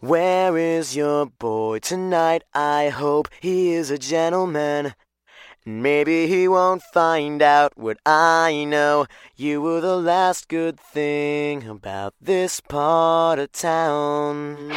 Where is your boy tonight? I hope he is a gentleman. And maybe he won't find out what I know. You were the last good thing about this part of town.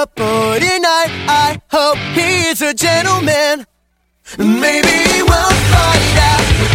up for tonight. I hope he's a gentleman. Maybe we'll find out.